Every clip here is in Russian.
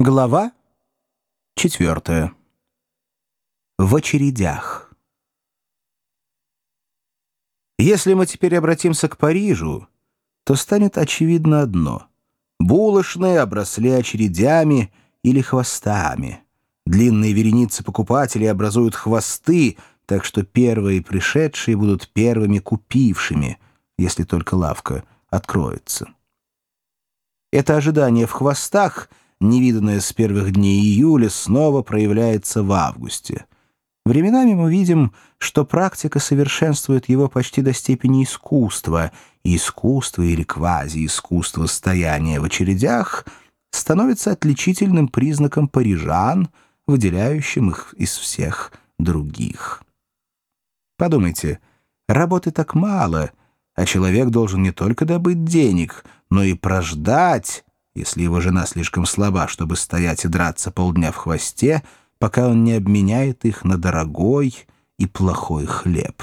Глава четвертая. В очередях. Если мы теперь обратимся к Парижу, то станет очевидно одно. Булочные обросли очередями или хвостами. Длинные вереницы покупателей образуют хвосты, так что первые пришедшие будут первыми купившими, если только лавка откроется. Это ожидание в хвостах — невиданное с первых дней июля, снова проявляется в августе. Временами мы видим, что практика совершенствует его почти до степени искусства, и искусство или квази-искусство стояния в очередях становится отличительным признаком парижан, выделяющим их из всех других. Подумайте, работы так мало, а человек должен не только добыть денег, но и прождать, если его жена слишком слаба, чтобы стоять и драться полдня в хвосте, пока он не обменяет их на дорогой и плохой хлеб.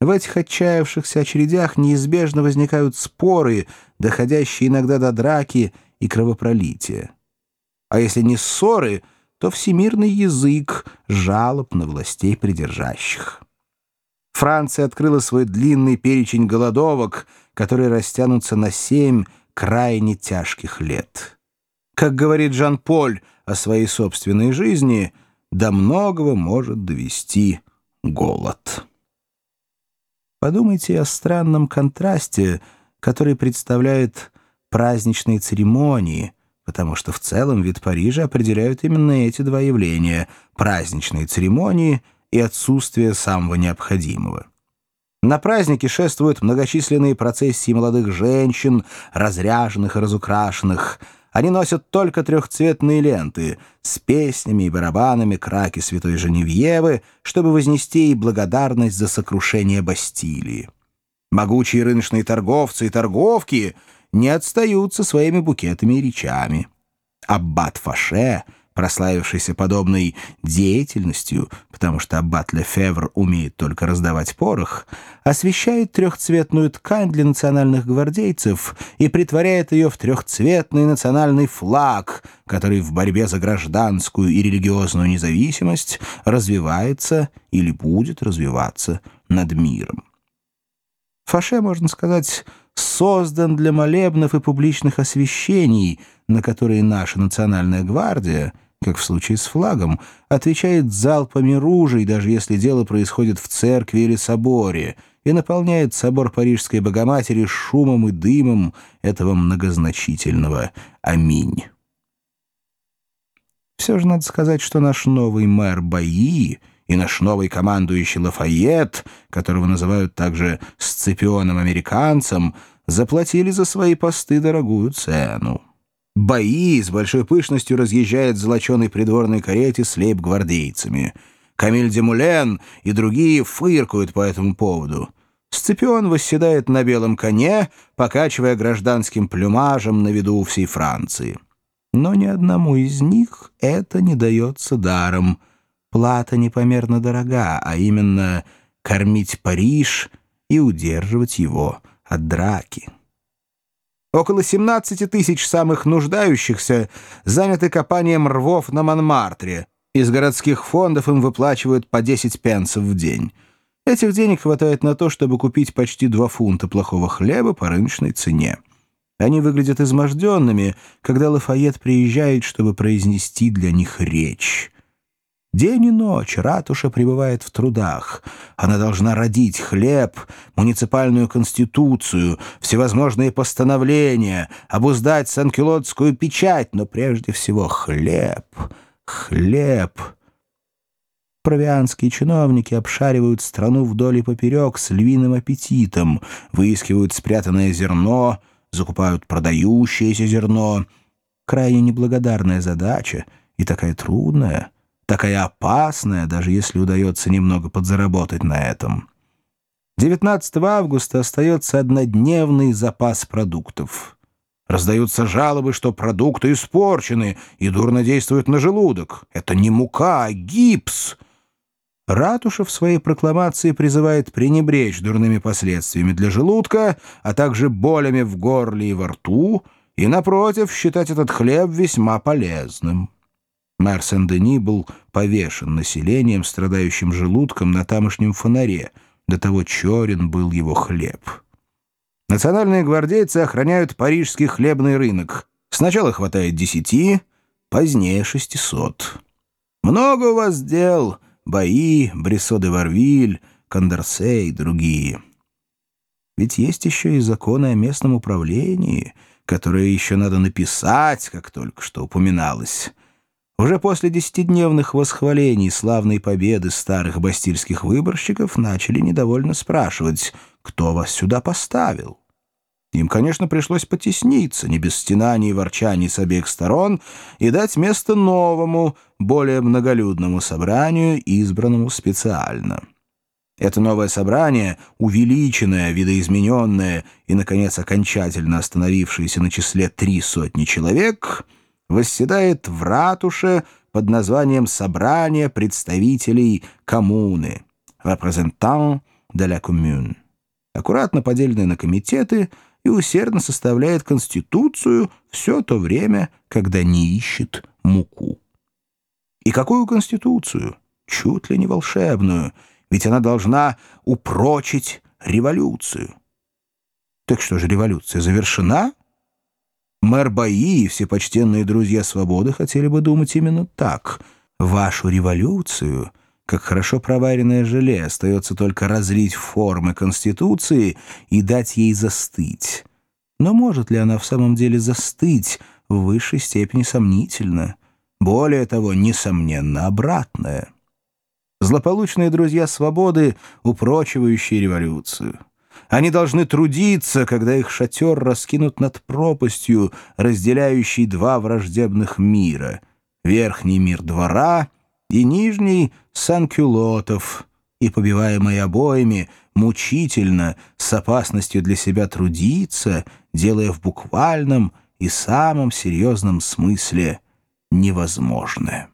В этих отчаявшихся очередях неизбежно возникают споры, доходящие иногда до драки и кровопролития. А если не ссоры, то всемирный язык жалоб на властей придержащих. Франция открыла свой длинный перечень голодовок, которые растянутся на семь крайне тяжких лет. Как говорит Жан-Поль о своей собственной жизни, до многого может довести голод. Подумайте о странном контрасте, который представляет праздничные церемонии, потому что в целом вид Парижа определяют именно эти два явления — праздничные церемонии и отсутствие самого необходимого. На празднике шествуют многочисленные процессии молодых женщин, разряженных и разукрашенных. Они носят только трехцветные ленты с песнями и барабанами краки святой Женевьевы, чтобы вознести ей благодарность за сокрушение Бастилии. Могучие рыночные торговцы и торговки не отстают со своими букетами и речами. Аббат Фаше — прославившийся подобной деятельностью, потому что аббат Лефевр умеет только раздавать порох, освещает трехцветную ткань для национальных гвардейцев и притворяет ее в трехцветный национальный флаг, который в борьбе за гражданскую и религиозную независимость развивается или будет развиваться над миром. Фаше, можно сказать, создан для молебнов и публичных освящений, на которые наша национальная гвардия, как в случае с флагом, отвечает залпами ружей, даже если дело происходит в церкви или соборе, и наполняет собор Парижской Богоматери шумом и дымом этого многозначительного «Аминь». Все же надо сказать, что наш новый мэр Баи — и наш новый командующий Лафайет, которого называют также «сципионом-американцем», заплатили за свои посты дорогую цену. Бои с большой пышностью разъезжает в золоченой придворной карете с лейб-гвардейцами. Камиль Демулен и другие фыркают по этому поводу. Сципион восседает на белом коне, покачивая гражданским плюмажем на виду всей Франции. Но ни одному из них это не дается даром — плата непомерно дорога, а именно кормить Париж и удерживать его от драки. Около 17 тысяч самых нуждающихся заняты копанием рвов на Монмартре. Из городских фондов им выплачивают по 10 пенсов в день. Этих денег хватает на то, чтобы купить почти 2 фунта плохого хлеба по рыночной цене. Они выглядят изможденными, когда Лафайет приезжает, чтобы произнести для них речь. День и ночь ратуша пребывает в трудах. Она должна родить хлеб, муниципальную конституцию, всевозможные постановления, обуздать санкюлотскую печать, но прежде всего хлеб, хлеб. Провианские чиновники обшаривают страну вдоль и поперек с львиным аппетитом, выискивают спрятанное зерно, закупают продающееся зерно. Крайне неблагодарная задача и такая трудная — такая опасная, даже если удается немного подзаработать на этом. 19 августа остается однодневный запас продуктов. Раздаются жалобы, что продукты испорчены и дурно действуют на желудок. Это не мука, а гипс. Ратуша в своей прокламации призывает пренебречь дурными последствиями для желудка, а также болями в горле и во рту, и, напротив, считать этот хлеб весьма полезным. Мэр Сен-Дени был повешен населением, страдающим желудком на тамошнем фонаре, до того черен был его хлеб. Национальные гвардейцы охраняют парижский хлебный рынок. Сначала хватает десяти, позднее шестисот. Много у вас дел, бои, Брессо де Варвиль, Кондорсе и другие. Ведь есть еще и законы о местном управлении, которые еще надо написать, как только что упоминалось. Уже после десятидневных восхвалений славной победы старых бастильских выборщиков начали недовольно спрашивать, кто вас сюда поставил. Им, конечно, пришлось потесниться, не без стенаний и ворчаний с обеих сторон, и дать место новому, более многолюдному собранию, избранному специально. Это новое собрание, увеличенное, видоизмененное и, наконец, окончательно остановившееся на числе три сотни человек, восседает в ратуше под названием «Собрание представителей коммуны» «Representant de la commune», аккуратно поделенное на комитеты и усердно составляет Конституцию все то время, когда не ищет муку. И какую Конституцию? Чуть ли не волшебную — ведь она должна упрочить революцию. Так что же революция завершена? Мэр Баи и все почтенные друзья свободы хотели бы думать именно так. Вашу революцию, как хорошо проваренное желе, остается только разлить формы Конституции и дать ей застыть. Но может ли она в самом деле застыть, в высшей степени сомнительно. Более того, несомненно, обратное злополучные друзья свободы, упрочивающие революцию. Они должны трудиться, когда их шатер раскинут над пропастью, разделяющей два враждебных мира — верхний мир двора и нижний — санкюлотов, и, побиваемые обоими, мучительно, с опасностью для себя трудиться, делая в буквальном и самом серьезном смысле невозможное.